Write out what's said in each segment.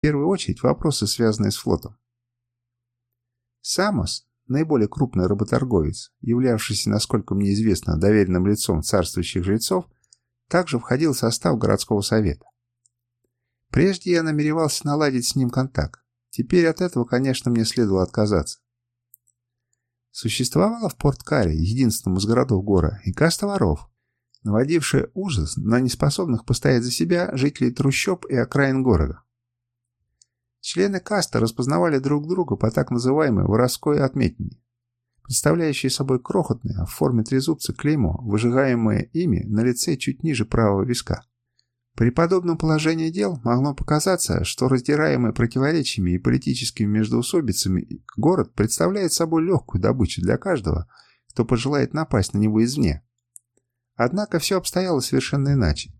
первую очередь вопросы, связанные с флотом. Самос, наиболее крупный работорговец, являвшийся, насколько мне известно, доверенным лицом царствующих жрецов, также входил в состав городского совета. Прежде я намеревался наладить с ним контакт. Теперь от этого, конечно, мне следовало отказаться. Существовала в Порт-Каре, единственном из городов гора, и каста воров, наводившая ужас на неспособных постоять за себя жителей трущоб и окраин города. Члены каста распознавали друг друга по так называемой воровской отметине, представляющей собой крохотное в форме трезубца клеймо, выжигаемое ими на лице чуть ниже правого виска. При подобном положении дел могло показаться, что раздираемый противоречиями и политическими междоусобицами город представляет собой легкую добычу для каждого, кто пожелает напасть на него извне. Однако все обстояло совершенно иначе.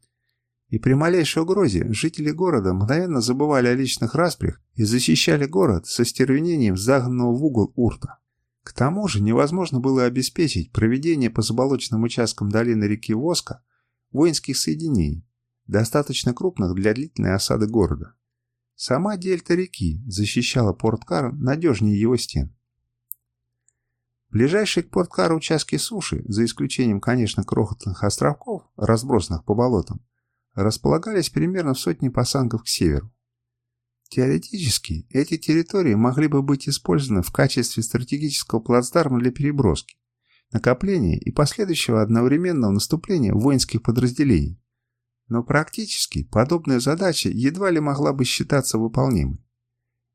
И при малейшей угрозе жители города мгновенно забывали о личных распрях и защищали город со стервенением загнанного в угол урта. К тому же невозможно было обеспечить проведение по заболоченным участкам долины реки Воска воинских соединений, достаточно крупных для длительной осады города. Сама дельта реки защищала Порткар надежнее его стен. Ближайшие к Порткару участки суши, за исключением, конечно, крохотных островков, разбросанных по болотам, располагались примерно в сотне пасангов к северу. Теоретически, эти территории могли бы быть использованы в качестве стратегического плацдарма для переброски, накопления и последующего одновременного наступления воинских подразделений, но практически подобная задача едва ли могла бы считаться выполнимой.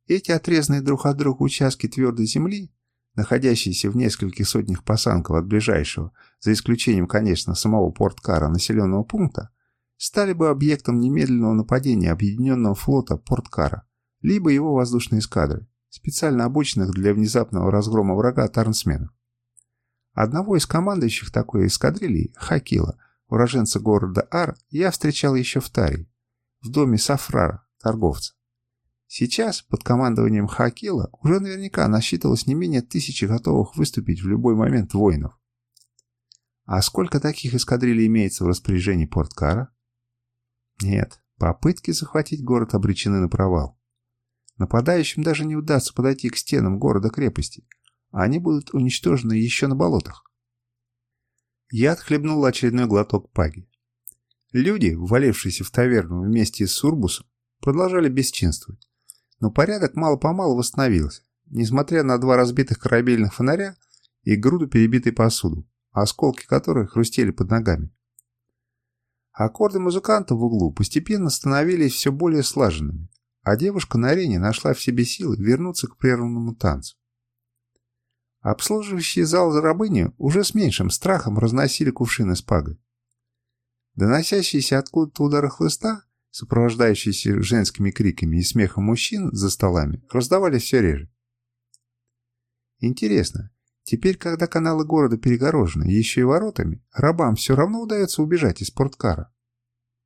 Эти отрезанные друг от друга участки твердой земли, находящиеся в нескольких сотнях пасанков от ближайшего, за исключением, конечно, самого Порткара населенного пункта, стали бы объектом немедленного нападения Объединенного флота Порткара, либо его воздушной эскадры, специально обученных для внезапного разгрома врага тарнсменов. Одного из командующих такой эскадрильи, Хакила, уроженца города Ар, я встречал еще в Тарии, в доме Сафрара, торговца. Сейчас под командованием Хакила уже наверняка насчитывалось не менее тысячи готовых выступить в любой момент воинов. А сколько таких эскадрилей имеется в распоряжении Порткара? Нет, попытки захватить город обречены на провал. Нападающим даже не удастся подойти к стенам города-крепости, они будут уничтожены еще на болотах. Я отхлебнул очередной глоток паги. Люди, ввалившиеся в таверну вместе с Сурбусом, продолжали бесчинствовать. Но порядок мало-помалу восстановился, несмотря на два разбитых корабельных фонаря и груду перебитой посуду, осколки которой хрустели под ногами. Аккорды музыканта в углу постепенно становились все более слаженными, а девушка на арене нашла в себе силы вернуться к прерванному танцу. Обслуживающие зал за рабыню уже с меньшим страхом разносили кувшины с пагой. Доносящиеся откуда-то удары хлыста, сопровождающиеся женскими криками и смехом мужчин за столами, раздавались все реже. Интересно, теперь, когда каналы города перегорожены еще и воротами, рабам все равно удается убежать из спорткара.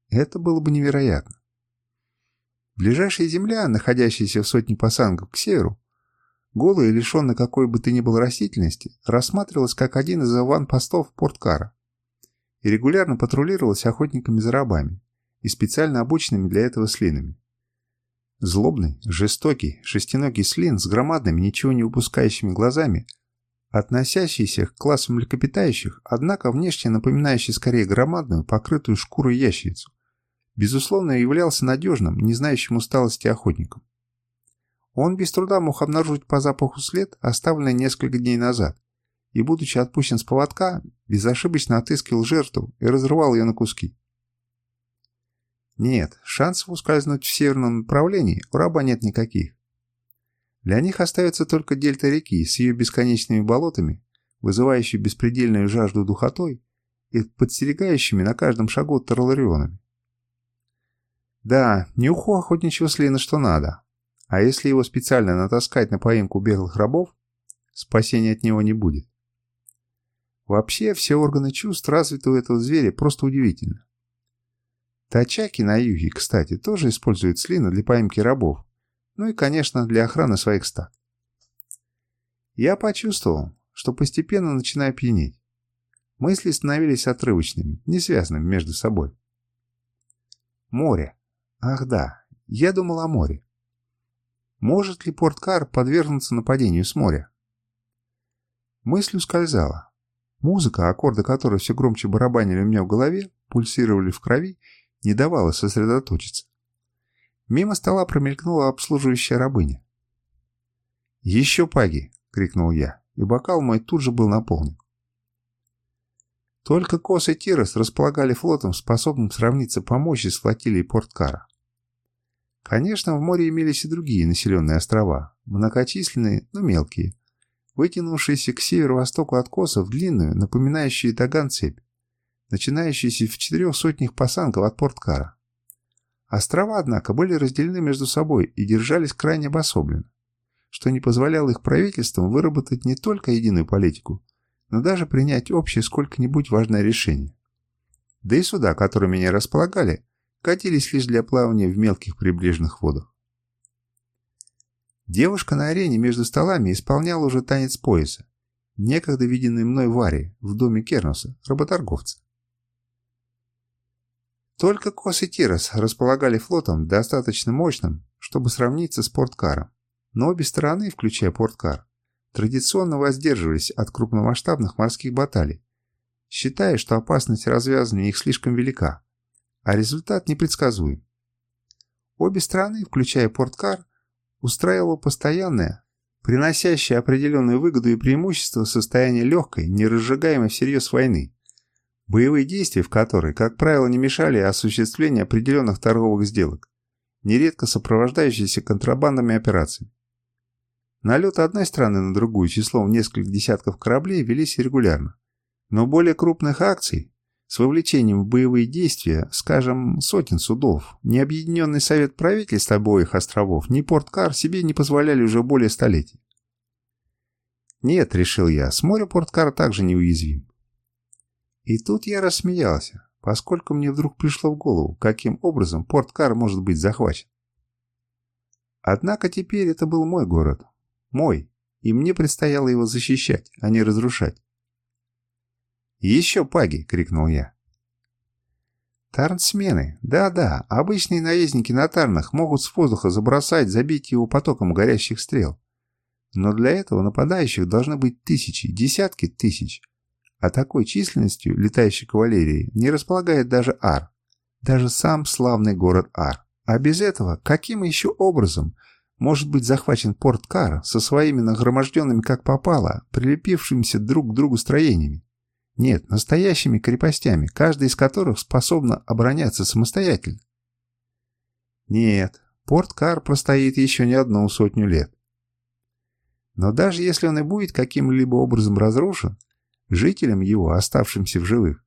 Это было бы невероятно. Ближайшая земля, находящаяся в сотне пасангов к северу, голая и лишенная какой бы то ни было растительности, рассматривалась как один из аванпостов Порткара и регулярно патрулировалась охотниками за рабами и специально обученными для этого слинами. Злобный, жестокий, шестиногий слин с громадными, ничего не упускающими глазами, относящийся к классу млекопитающих, однако внешне напоминающий скорее громадную, покрытую шкурой ящерицу, безусловно являлся надежным, не знающим усталости охотником. Он без труда мог обнаружить по запаху след, оставленный несколько дней назад, и, будучи отпущен с поводка, безошибочно отыскивал жертву и разрывал ее на куски. Нет, шансов ускользнуть в северном направлении у раба нет никаких. Для них остается только дельта реки с ее бесконечными болотами, вызывающей беспредельную жажду духотой и подстерегающими на каждом шагу тарларионами. Да, нюху охотничьего слина что надо, а если его специально натаскать на поимку беглых рабов, спасения от него не будет. Вообще, все органы чувств развиты у этого зверя просто удивительно. Тачаки на юге, кстати, тоже используют слину для поимки рабов, ну и, конечно, для охраны своих стад. Я почувствовал, что постепенно начинаю пьянеть. Мысли становились отрывочными, не связанными между собой. Море. Ах да, я думал о море. Может ли порткар подвергнуться нападению с моря? Мысль ускользала. Музыка, аккорды которой все громче барабанили у меня в голове, пульсировали в крови, не давала сосредоточиться. Мимо стола промелькнула обслуживающая рабыня. «Еще паги!» — крикнул я, и бокал мой тут же был наполнен. Только Кос и Тирос располагали флотом, способным сравниться по мощи с флотилией Порткара. Конечно, в море имелись и другие населенные острова, многочисленные, но мелкие, вытянувшиеся к северо-востоку от Коса в длинную, напоминающую таган цепь, начинающуюся в четырех сотнях пасангов от Порткара. Острова, однако, были разделены между собой и держались крайне обособленно, что не позволяло их правительствам выработать не только единую политику, но даже принять общее сколько-нибудь важное решение. Да и суда, которыми они располагали, катились лишь для плавания в мелких прибрежных водах. Девушка на арене между столами исполняла уже танец пояса, некогда виденный мной в Аре, в доме Кернуса, работорговца. Только Кос и Тирос располагали флотом достаточно мощным, чтобы сравниться с порткаром, но обе стороны, включая порткар, традиционно воздерживались от крупномасштабных морских баталий, считая, что опасность развязывания их слишком велика, а результат непредсказуем. Обе страны, включая Порткар, устраивало постоянное, приносящее определенную выгоду и преимущество состояние легкой, не разжигаемой всерьез войны, боевые действия в которой, как правило, не мешали осуществлению определенных торговых сделок, нередко сопровождающиеся контрабандными операциями. Налеты одной страны на другую числом в несколько десятков кораблей велись регулярно. Но более крупных акций, с вовлечением в боевые действия, скажем, сотен судов, ни Совет правительств обоих островов, ни Порткар себе не позволяли уже более столетий. Нет, решил я, с моря Порткар также неуязвим. И тут я рассмеялся, поскольку мне вдруг пришло в голову, каким образом Порткар может быть захвачен. Однако теперь это был мой город, мой, и мне предстояло его защищать, а не разрушать. «Еще паги!» — крикнул я. Тарнсмены. Да-да, обычные наездники на тарнах могут с воздуха забросать, забить его потоком горящих стрел. Но для этого нападающих должны быть тысячи, десятки тысяч. А такой численностью летающей кавалерии не располагает даже Ар. Даже сам славный город Ар. А без этого каким еще образом может быть захвачен порт Кар со своими нагроможденными как попало, прилепившимися друг к другу строениями. Нет, настоящими крепостями, каждая из которых способна обороняться самостоятельно. Нет, порт Кар простоит еще не одну сотню лет. Но даже если он и будет каким-либо образом разрушен, жителям его, оставшимся в живых,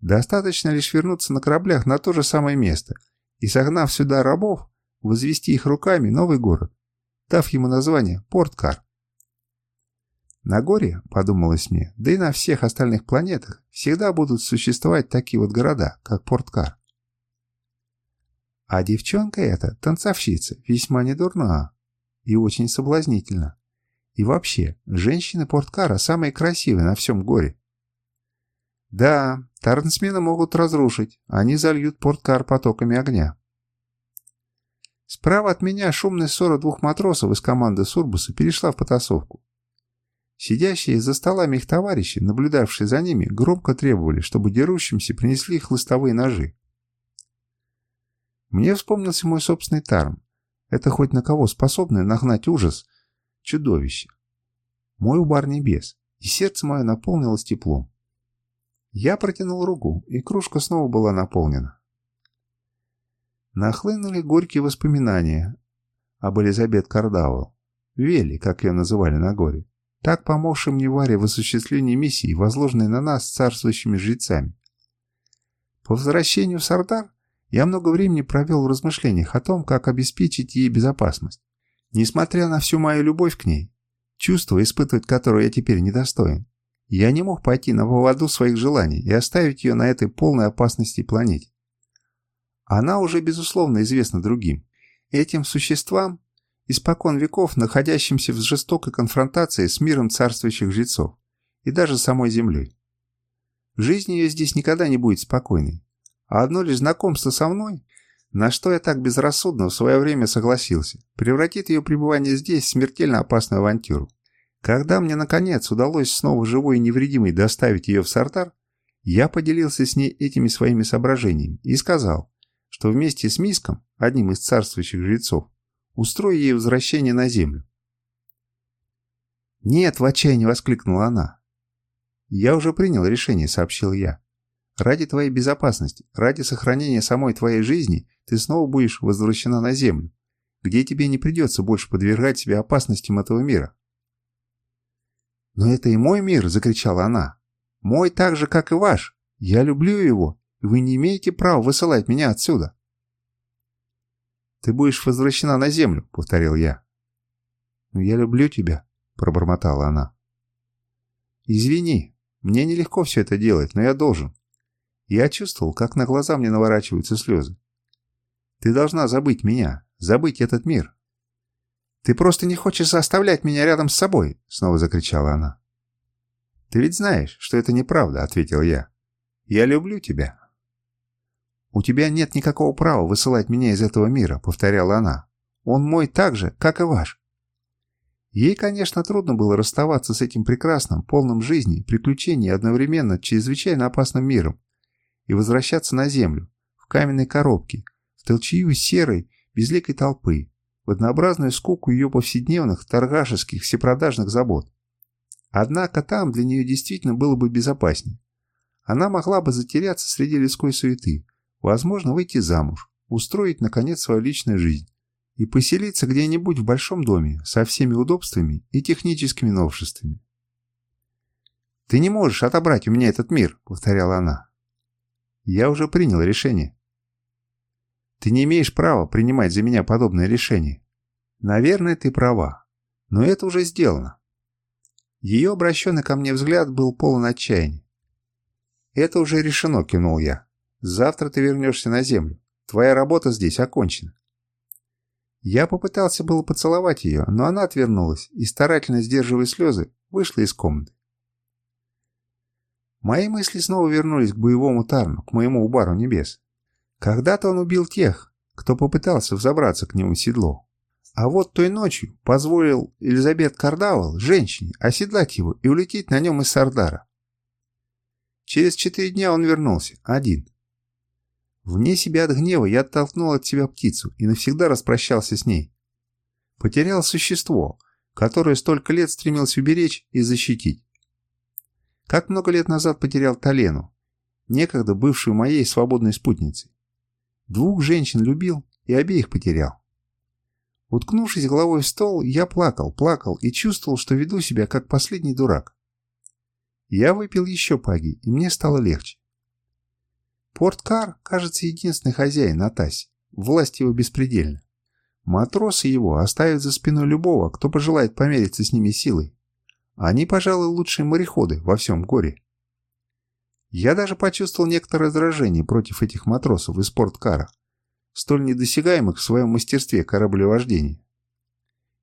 достаточно лишь вернуться на кораблях на то же самое место и, согнав сюда рабов, возвести их руками новый город, дав ему название Порткар. На горе, подумалось мне, да и на всех остальных планетах всегда будут существовать такие вот города, как Порткар. А девчонка эта, танцовщица, весьма недурна и очень соблазнительна. И вообще, женщины Порткара самые красивые на всем горе. Да, тарнсмены могут разрушить, они зальют Порткар потоками огня. Справа от меня шумная ссора двух матросов из команды Сурбуса перешла в потасовку. Сидящие за столами их товарищи, наблюдавшие за ними, громко требовали, чтобы дерущимся принесли хлыстовые ножи. Мне вспомнился мой собственный тарм. Это хоть на кого способное нагнать ужас. Чудовище. Мой убар небес, и сердце мое наполнилось теплом. Я протянул руку, и кружка снова была наполнена. Нахлынули горькие воспоминания об Элизабет Кардауэлл, Вели, как ее называли на горе, так помогшей мне Варе в осуществлении миссии, возложенной на нас царствующими жрецами. По возвращению в Сардар я много времени провел в размышлениях о том, как обеспечить ей безопасность. Несмотря на всю мою любовь к ней, чувство, испытывать которое я теперь недостоин, я не мог пойти на поводу своих желаний и оставить ее на этой полной опасности планете. Она уже, безусловно, известна другим. Этим существам, испокон веков находящимся в жестокой конфронтации с миром царствующих жрецов и даже самой землей. Жизнь ее здесь никогда не будет спокойной, а одно лишь знакомство со мной На что я так безрассудно в свое время согласился, превратит ее пребывание здесь в смертельно опасную авантюру. Когда мне, наконец, удалось снова живой и невредимой доставить ее в Сартар, я поделился с ней этими своими соображениями и сказал, что вместе с Миском, одним из царствующих жрецов, устрою ей возвращение на землю. «Нет!» — в отчаянии воскликнула она. «Я уже принял решение», — сообщил я. «Ради твоей безопасности, ради сохранения самой твоей жизни ты снова будешь возвращена на землю, где тебе не придется больше подвергать себя опасностям этого мира». «Но это и мой мир!» — закричала она. «Мой так же, как и ваш. Я люблю его, и вы не имеете права высылать меня отсюда». «Ты будешь возвращена на землю», — повторил я. «Но я люблю тебя», — пробормотала она. «Извини, мне нелегко все это делать, но я должен». Я чувствовал, как на глаза мне наворачиваются слезы. «Ты должна забыть меня, забыть этот мир». «Ты просто не хочешь оставлять меня рядом с собой», — снова закричала она. «Ты ведь знаешь, что это неправда», — ответил я. «Я люблю тебя». «У тебя нет никакого права высылать меня из этого мира», — повторяла она. «Он мой так же, как и ваш». Ей, конечно, трудно было расставаться с этим прекрасным, полным жизни, приключений одновременно чрезвычайно опасным миром и возвращаться на землю, в каменной коробке, в толчью серой, безликой толпы, в однообразную скуку ее повседневных, торгашеских, всепродажных забот. Однако там для нее действительно было бы безопаснее. Она могла бы затеряться среди людской суеты, Возможно, выйти замуж, устроить, наконец, свою личную жизнь и поселиться где-нибудь в большом доме со всеми удобствами и техническими новшествами. «Ты не можешь отобрать у меня этот мир», — повторяла она. «Я уже принял решение». «Ты не имеешь права принимать за меня подобное решение». «Наверное, ты права, но это уже сделано». Ее обращенный ко мне взгляд был полон отчаяния. «Это уже решено», — кивнул я. Завтра ты вернешься на землю. Твоя работа здесь окончена. Я попытался было поцеловать ее, но она отвернулась и, старательно сдерживая слезы, вышла из комнаты. Мои мысли снова вернулись к боевому Тарну, к моему Убару Небес. Когда-то он убил тех, кто попытался взобраться к нему в седло. А вот той ночью позволил Элизабет Кардавал, женщине, оседлать его и улететь на нем из Сардара. Через четыре дня он вернулся, один. Вне себя от гнева я оттолкнул от себя птицу и навсегда распрощался с ней. Потерял существо, которое столько лет стремился уберечь и защитить. Как много лет назад потерял Талену, некогда бывшую моей свободной спутницей. Двух женщин любил и обеих потерял. Уткнувшись головой в стол, я плакал, плакал и чувствовал, что веду себя как последний дурак. Я выпил еще паги, и мне стало легче. Порткар, кажется, единственный хозяин на Тасе. Власть его беспредельна. Матросы его оставят за спиной любого, кто пожелает помериться с ними силой. Они, пожалуй, лучшие мореходы во всем горе. Я даже почувствовал некоторое раздражение против этих матросов из порткара, столь недосягаемых в своем мастерстве кораблевождения.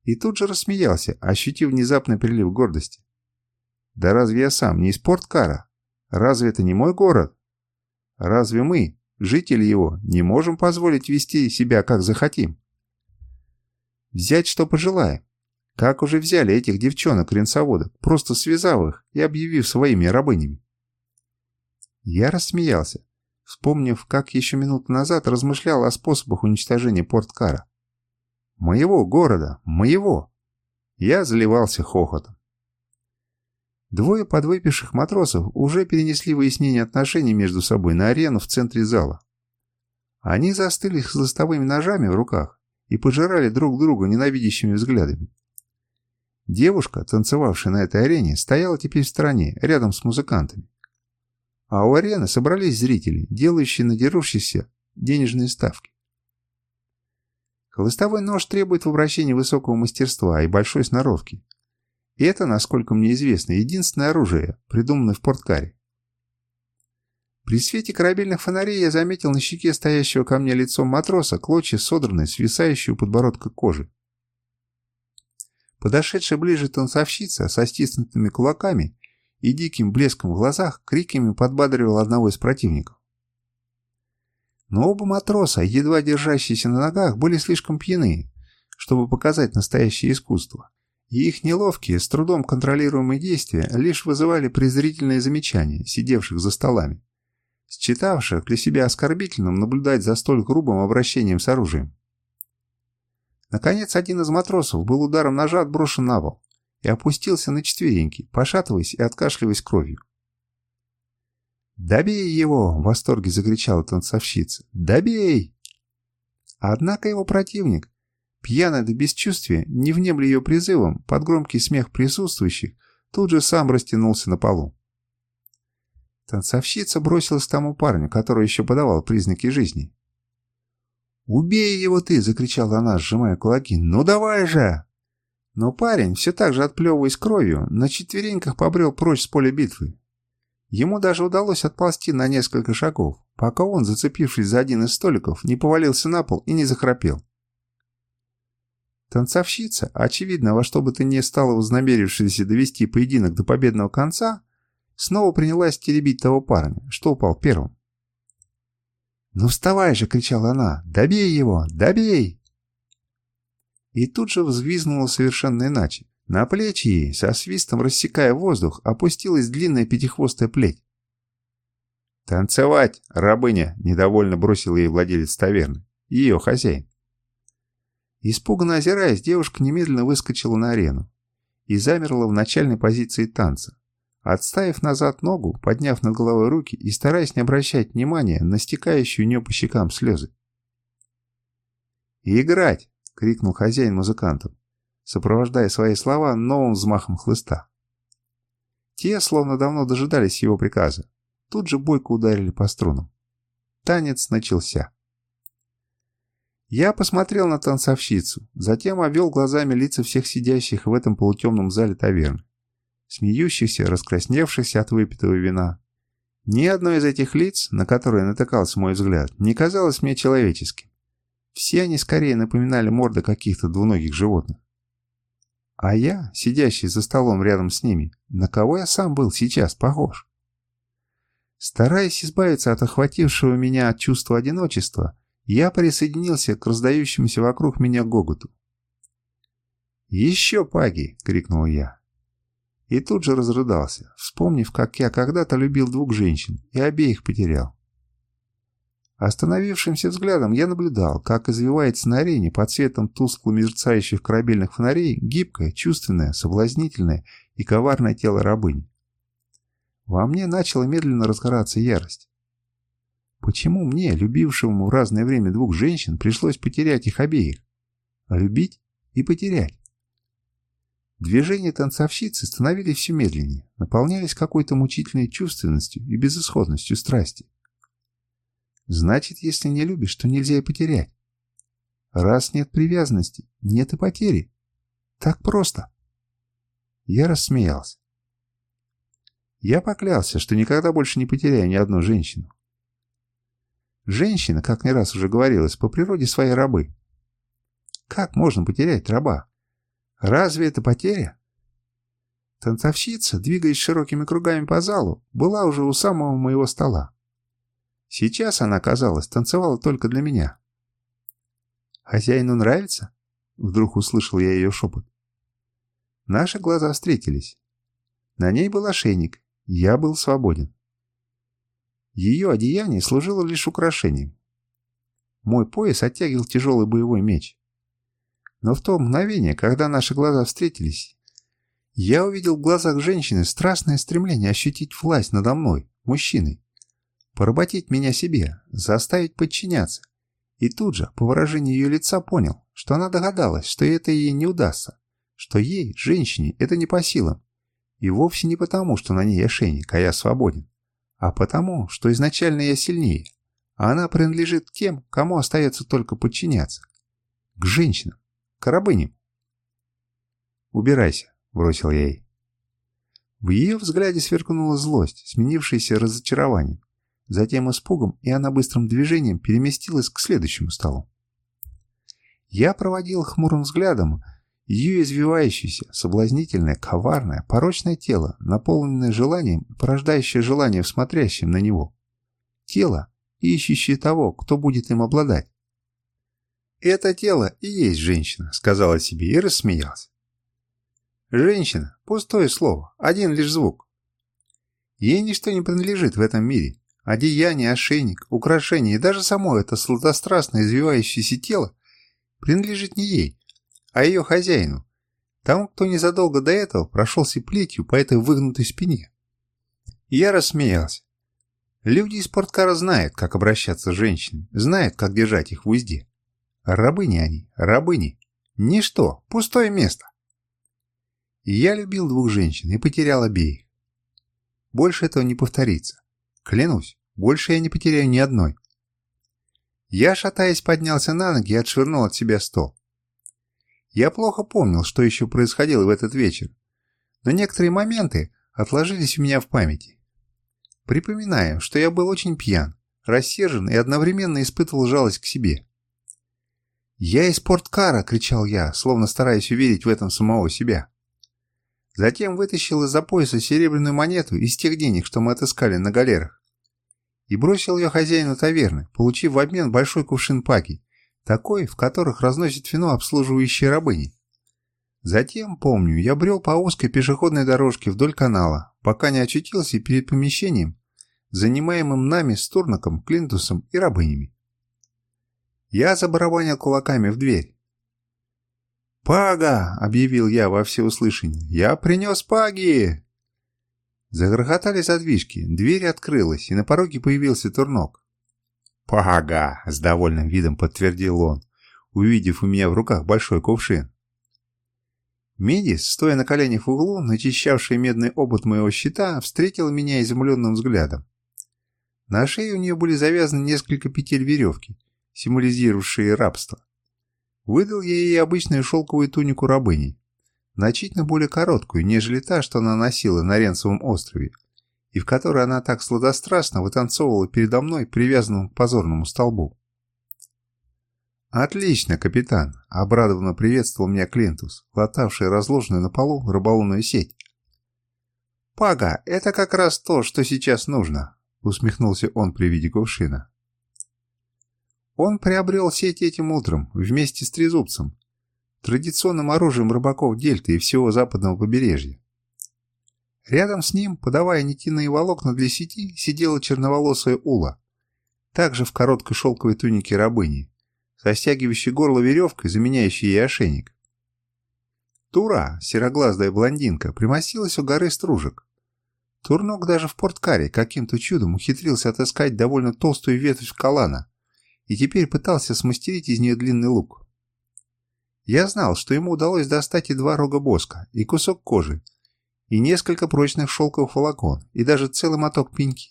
И тут же рассмеялся, ощутив внезапный прилив гордости. Да разве я сам не из порткара? Разве это не мой город? Разве мы, жители его, не можем позволить вести себя, как захотим? Взять, что пожелаем. Как уже взяли этих девчонок-ренсоводок, просто связав их и объявив своими рабынями. Я рассмеялся, вспомнив, как еще минуту назад размышлял о способах уничтожения Порткара. Моего города, моего! Я заливался хохотом. Двое подвыпивших матросов уже перенесли выяснение отношений между собой на арену в центре зала. Они застыли с листовыми ножами в руках и пожирали друг друга ненавидящими взглядами. Девушка, танцевавшая на этой арене, стояла теперь в стороне, рядом с музыкантами. А у арены собрались зрители, делающие на дерущихся денежные ставки. Хлыстовой нож требует в обращении высокого мастерства и большой сноровки, и это, насколько мне известно, единственное оружие, придуманное в порткаре. При свете корабельных фонарей я заметил на щеке стоящего ко мне лицом матроса клочья содранной, свисающей у подбородка кожи. Подошедшая ближе танцовщица со стиснутыми кулаками и диким блеском в глазах криками подбадривала одного из противников. Но оба матроса, едва держащиеся на ногах, были слишком пьяны, чтобы показать настоящее искусство. И их неловкие, с трудом контролируемые действия лишь вызывали презрительные замечания сидевших за столами, считавших для себя оскорбительным наблюдать за столь грубым обращением с оружием. Наконец, один из матросов был ударом ножа отброшен на пол и опустился на четвереньки, пошатываясь и откашливаясь кровью. «Добей его!» — в восторге закричала танцовщица. «Добей!» Однако его противник, пьяный до бесчувствия, не внемли ее призывом, под громкий смех присутствующих, тут же сам растянулся на полу. Танцовщица бросилась к тому парню, который еще подавал признаки жизни. «Убей его ты!» — закричала она, сжимая кулаки. «Ну давай же!» Но парень, все так же отплевываясь кровью, на четвереньках побрел прочь с поля битвы. Ему даже удалось отползти на несколько шагов, пока он, зацепившись за один из столиков, не повалился на пол и не захрапел. Танцовщица, очевидно, во что бы то ни стало вознамерившаяся довести поединок до победного конца, снова принялась теребить того парня, что упал первым. «Ну вставай же!» — кричала она. «Добей его! Добей!» И тут же взвизгнула совершенно иначе. На плечи ей, со свистом рассекая воздух, опустилась длинная пятихвостая плеть. «Танцевать, рабыня!» — недовольно бросил ей владелец таверны. Ее хозяин. Испуганно озираясь, девушка немедленно выскочила на арену и замерла в начальной позиции танца, отставив назад ногу, подняв над головой руки и стараясь не обращать внимания на стекающую у нее по щекам слезы. «Играть!» — крикнул хозяин музыкантам сопровождая свои слова новым взмахом хлыста. Те, словно давно дожидались его приказа, тут же бойко ударили по струнам. Танец начался. Я посмотрел на танцовщицу, затем обвел глазами лица всех сидящих в этом полутемном зале таверны, смеющихся, раскрасневшихся от выпитого вина. Ни одно из этих лиц, на которое натыкался мой взгляд, не казалось мне человеческим. Все они скорее напоминали морды каких-то двуногих животных. А я, сидящий за столом рядом с ними, на кого я сам был сейчас похож? Стараясь избавиться от охватившего меня чувства одиночества, я присоединился к раздающемуся вокруг меня гоготу. «Еще паги!» — крикнул я. И тут же разрыдался, вспомнив, как я когда-то любил двух женщин и обеих потерял. Остановившимся взглядом я наблюдал, как извивается на арене под светом тускло мерцающих корабельных фонарей гибкое, чувственное, соблазнительное и коварное тело рабыни. Во мне начала медленно разгораться ярость. Почему мне, любившему в разное время двух женщин, пришлось потерять их обеих? Любить и потерять? Движения танцовщицы становились все медленнее, наполнялись какой-то мучительной чувственностью и безысходностью страсти. Значит, если не любишь, то нельзя и потерять. Раз нет привязанности, нет и потери. Так просто. Я рассмеялся. Я поклялся, что никогда больше не потеряю ни одну женщину. Женщина, как не раз уже говорилось, по природе своей рабы. Как можно потерять раба? Разве это потеря? Танцовщица, двигаясь широкими кругами по залу, была уже у самого моего стола. Сейчас она, казалось, танцевала только для меня. «Хозяину нравится?» Вдруг услышал я ее шепот. Наши глаза встретились. На ней был ошейник, я был свободен. Ее одеяние служило лишь украшением. Мой пояс оттягивал тяжелый боевой меч. Но в то мгновение, когда наши глаза встретились, я увидел в глазах женщины страстное стремление ощутить власть надо мной, мужчиной поработить меня себе, заставить подчиняться. И тут же, по выражению ее лица, понял, что она догадалась, что это ей не удастся, что ей, женщине, это не по силам. И вовсе не потому, что на ней ошейник, а я свободен, а потому, что изначально я сильнее, а она принадлежит тем, кому остается только подчиняться. К женщинам, к рабыням. «Убирайся», — бросил я ей. В ее взгляде сверкнула злость, сменившаяся разочарованием затем испугом, и она быстрым движением переместилась к следующему столу. Я проводил хмурым взглядом ее извивающееся, соблазнительное, коварное, порочное тело, наполненное желанием порождающее желание в смотрящем на него. Тело, ищущие того, кто будет им обладать. «Это тело и есть женщина», — сказала себе и рассмеялся. «Женщина — пустое слово, один лишь звук. Ей ничто не принадлежит в этом мире. Одеяние, ошейник, украшение и даже само это сладострастное извивающееся тело принадлежит не ей, а ее хозяину, тому, кто незадолго до этого прошелся плетью по этой выгнутой спине. Я рассмеялся. Люди из спорткара знают, как обращаться с женщинами, знают, как держать их в узде. Рабыни они, рабыни. Ничто, пустое место. Я любил двух женщин и потерял обеих. Больше этого не повторится. Клянусь, больше я не потеряю ни одной. Я, шатаясь, поднялся на ноги и отшвырнул от себя стол. Я плохо помнил, что еще происходило в этот вечер, но некоторые моменты отложились у меня в памяти. Припоминаю, что я был очень пьян, рассержен и одновременно испытывал жалость к себе. «Я из спорткара!» — кричал я, словно стараясь уверить в этом самого себя. Затем вытащил из-за пояса серебряную монету из тех денег, что мы отыскали на галерах, и бросил ее хозяину таверны, получив в обмен большой кувшин паки, такой, в которых разносят вино обслуживающие рабыни. Затем, помню, я брел по узкой пешеходной дорожке вдоль канала, пока не очутился перед помещением, занимаемым нами с Турнаком, Клинтусом и рабынями. Я забарабанил кулаками в дверь. «Пага!» — объявил я во всеуслышание. «Я принес паги!» Загрохотали задвижки, дверь открылась, и на пороге появился Турнок. «Пага!» — с довольным видом подтвердил он, увидев у меня в руках большой кувшин. Медис, стоя на коленях в углу, начищавший медный обод моего щита, встретила меня изумленным взглядом. На шее у нее были завязаны несколько петель веревки, символизировавшие рабство. Выдал я ей обычную шелковую тунику рабыни, значительно более короткую, нежели та, что она носила на Ренцевом острове, и в которой она так сладострастно вытанцовывала передо мной, привязанным к позорному столбу. «Отлично, капитан!» — обрадованно приветствовал меня Клинтус, латавший разложенную на полу рыболовную сеть. «Пага, это как раз то, что сейчас нужно!» — усмехнулся он при виде кувшина. Он приобрел сеть этим утром вместе с трезубцем, традиционным оружием рыбаков Дельты и всего западного побережья. Рядом с ним, подавая нитиные волокна для сети, сидела черноволосая Ула, также в короткой шелковой тунике рабыни, со горло веревкой, заменяющей ей ошейник. Тура, сероглазая блондинка, примостилась у горы стружек. Турнок даже в порткаре каким-то чудом ухитрился отыскать довольно толстую ветвь калана и теперь пытался смастерить из нее длинный лук. Я знал, что ему удалось достать и два рога боска, и кусок кожи, и несколько прочных шелковых волокон, и даже целый моток пеньки.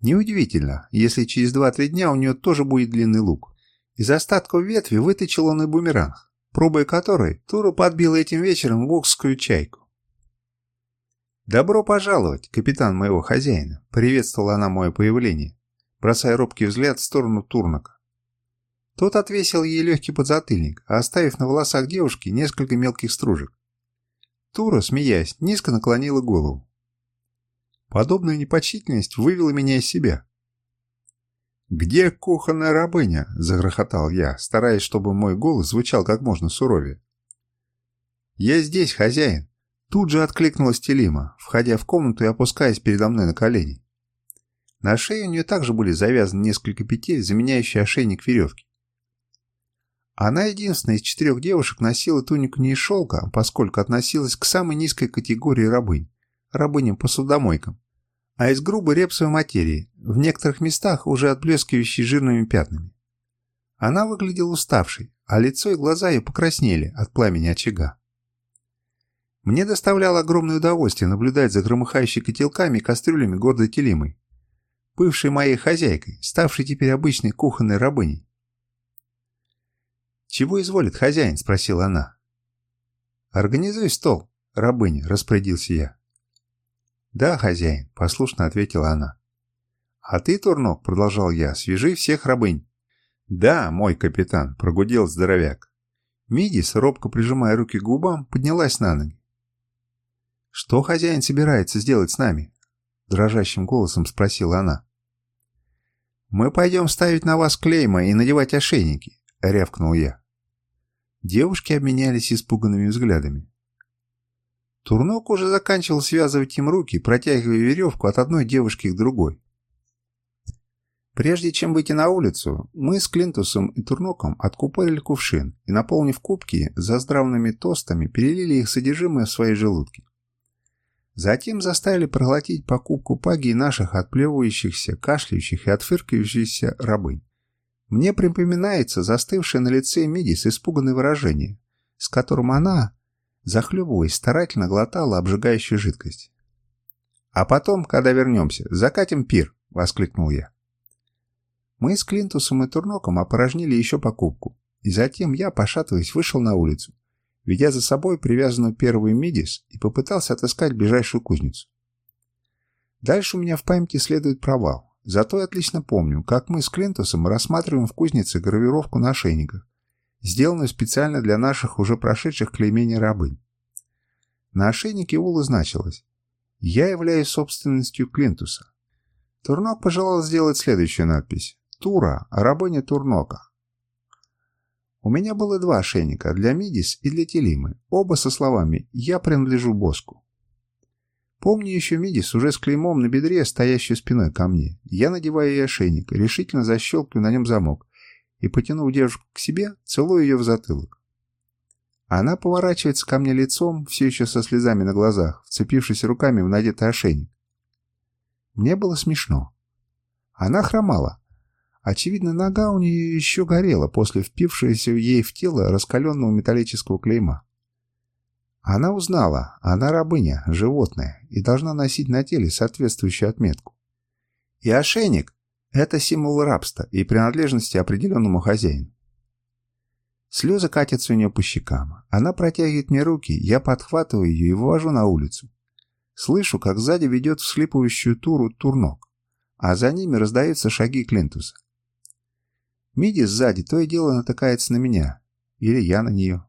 Неудивительно, если через 2-3 дня у нее тоже будет длинный лук. Из остатков ветви вытащил он и бумеранг, пробуя которой Тура подбила этим вечером вокскую чайку. «Добро пожаловать, капитан моего хозяина!» — приветствовала она мое появление, бросая робкий взгляд в сторону Турнака. Тот отвесил ей легкий подзатыльник, оставив на волосах девушки несколько мелких стружек. Тура, смеясь, низко наклонила голову. Подобная непочтительность вывела меня из себя. «Где кухонная рабыня?» – загрохотал я, стараясь, чтобы мой голос звучал как можно суровее. «Я здесь, хозяин!» Тут же откликнулась Телима, входя в комнату и опускаясь передо мной на колени. На шее у нее также были завязаны несколько петель, заменяющие ошейник веревки. Она единственная из четырех девушек носила тунику не из шелка, поскольку относилась к самой низкой категории рабынь, рабыням-посудомойкам, а из грубой репсовой материи, в некоторых местах уже отблескивающей жирными пятнами. Она выглядела уставшей, а лицо и глаза ее покраснели от пламени очага. Мне доставляло огромное удовольствие наблюдать за громыхающей котелками и кастрюлями гордой Телимой, бывшей моей хозяйкой, ставшей теперь обычной кухонной рабыней. «Чего изволит хозяин?» – спросила она. «Организуй стол, рабыня», – распорядился я. «Да, хозяин», – послушно ответила она. «А ты, Турнок», – продолжал я, – «свяжи всех рабынь». «Да, мой капитан», – прогудел здоровяк. Мидис, робко прижимая руки к губам, поднялась на ноги. «Что хозяин собирается сделать с нами?» – дрожащим голосом спросила она. «Мы пойдем ставить на вас клейма и надевать ошейники», — рявкнул я. Девушки обменялись испуганными взглядами. Турнок уже заканчивал связывать им руки, протягивая веревку от одной девушки к другой. Прежде чем выйти на улицу, мы с Клинтусом и Турноком откупорили кувшин и, наполнив кубки за здравными тостами, перелили их содержимое в свои желудки. Затем заставили проглотить по кубку паги наших отплевывающихся, кашляющих и отфыркающихся рабынь. Мне припоминается застывшее на лице Мидис испуганное выражение, с которым она, захлебываясь, старательно глотала обжигающую жидкость. «А потом, когда вернемся, закатим пир!» — воскликнул я. Мы с Клинтусом и Турноком опорожнили еще покупку, и затем я, пошатываясь, вышел на улицу, ведя за собой привязанную первую Мидис и попытался отыскать ближайшую кузницу. Дальше у меня в памяти следует провал, зато я отлично помню, как мы с Клинтусом рассматриваем в кузнице гравировку на ошейниках, сделанную специально для наших уже прошедших клеймений рабынь. На ошейнике Улы значилось «Я являюсь собственностью Клинтуса». Турнок пожелал сделать следующую надпись Тура, рабыня Турнока. У меня было два ошейника, для Мидис и для Телимы, оба со словами «Я принадлежу Боску». Помню еще Мидис уже с клеймом на бедре, стоящую спиной ко мне. Я надеваю ей ошейник, решительно защелкиваю на нем замок и, потянув девушку к себе, целую ее в затылок. Она поворачивается ко мне лицом, все еще со слезами на глазах, вцепившись руками в надетый ошейник. Мне было смешно. Она хромала, Очевидно, нога у нее еще горела после впившегося ей в тело раскаленного металлического клейма. Она узнала, она рабыня, животное, и должна носить на теле соответствующую отметку. И ошейник – это символ рабства и принадлежности определенному хозяину. Слезы катятся у нее по щекам. Она протягивает мне руки, я подхватываю ее и вывожу на улицу. Слышу, как сзади ведет всхлипывающую туру турнок, а за ними раздаются шаги Клинтуса. Миди сзади то и дело натыкается на меня. Или я на нее.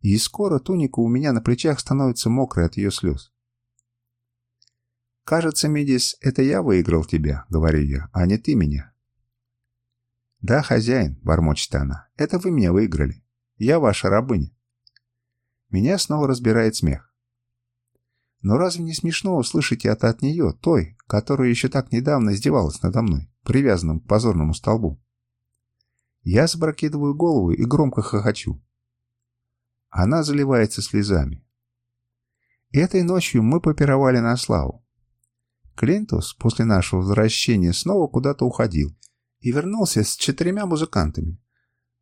И скоро туника у меня на плечах становится мокрой от ее слез. «Кажется, Мидис, это я выиграл тебя», — говорю я, — «а не ты меня». «Да, хозяин», — бормочет она, — «это вы меня выиграли. Я ваша рабыня». Меня снова разбирает смех. Но разве не смешно услышать это от нее, той, которая еще так недавно издевалась надо мной, привязанным к позорному столбу? Я запрокидываю голову и громко хохочу. Она заливается слезами. Этой ночью мы попировали на славу. Клинтус после нашего возвращения снова куда-то уходил и вернулся с четырьмя музыкантами,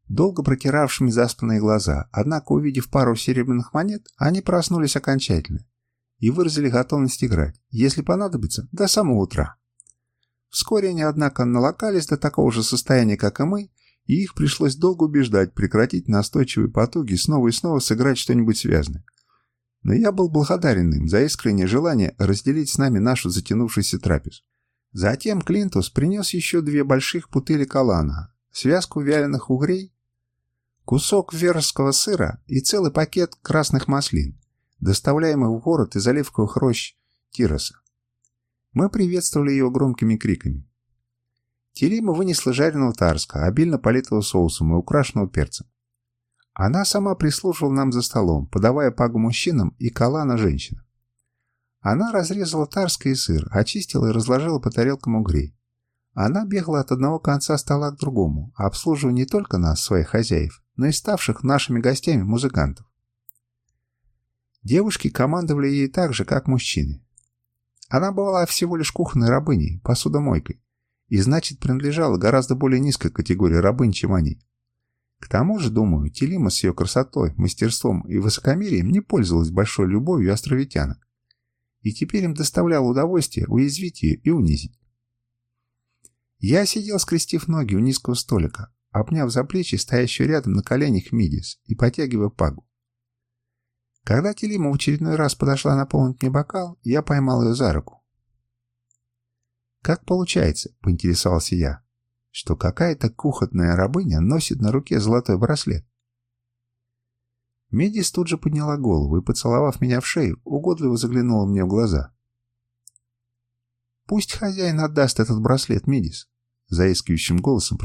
долго протиравшими заспанные глаза, однако, увидев пару серебряных монет, они проснулись окончательно и выразили готовность играть, если понадобится, до самого утра. Вскоре они, однако, налокались до такого же состояния, как и мы, и их пришлось долго убеждать прекратить настойчивые потуги снова и снова сыграть что-нибудь связанное. Но я был благодарен им за искреннее желание разделить с нами нашу затянувшуюся трапезу. Затем Клинтус принес еще две больших бутыли калана, связку вяленых угрей, кусок верского сыра и целый пакет красных маслин, доставляемых в город из оливковых рощ Тироса. Мы приветствовали его громкими криками. Телима вынесла жареного тарска, обильно политого соусом и украшенного перцем. Она сама прислуживала нам за столом, подавая пагу мужчинам и калана женщинам. Она разрезала тарска и сыр, очистила и разложила по тарелкам угрей. Она бегала от одного конца стола к другому, обслуживая не только нас, своих хозяев, но и ставших нашими гостями музыкантов. Девушки командовали ей так же, как мужчины. Она была всего лишь кухонной рабыней, посудомойкой, и значит принадлежала гораздо более низкой категории рабынь, чем они. К тому же, думаю, Телима с ее красотой, мастерством и высокомерием не пользовалась большой любовью островитянок, и теперь им доставляло удовольствие уязвить ее и унизить. Я сидел, скрестив ноги у низкого столика, обняв за плечи стоящую рядом на коленях Мидис и потягивая пагу. Когда Телима в очередной раз подошла наполнить мне бокал, я поймал ее за руку. «Как получается?» – поинтересовался я, что какая-то кухонная рабыня носит на руке золотой браслет. Медис тут же подняла голову и, поцеловав меня в шею, угодливо заглянула мне в глаза. «Пусть хозяин отдаст этот браслет, Медис. заискивающим голосом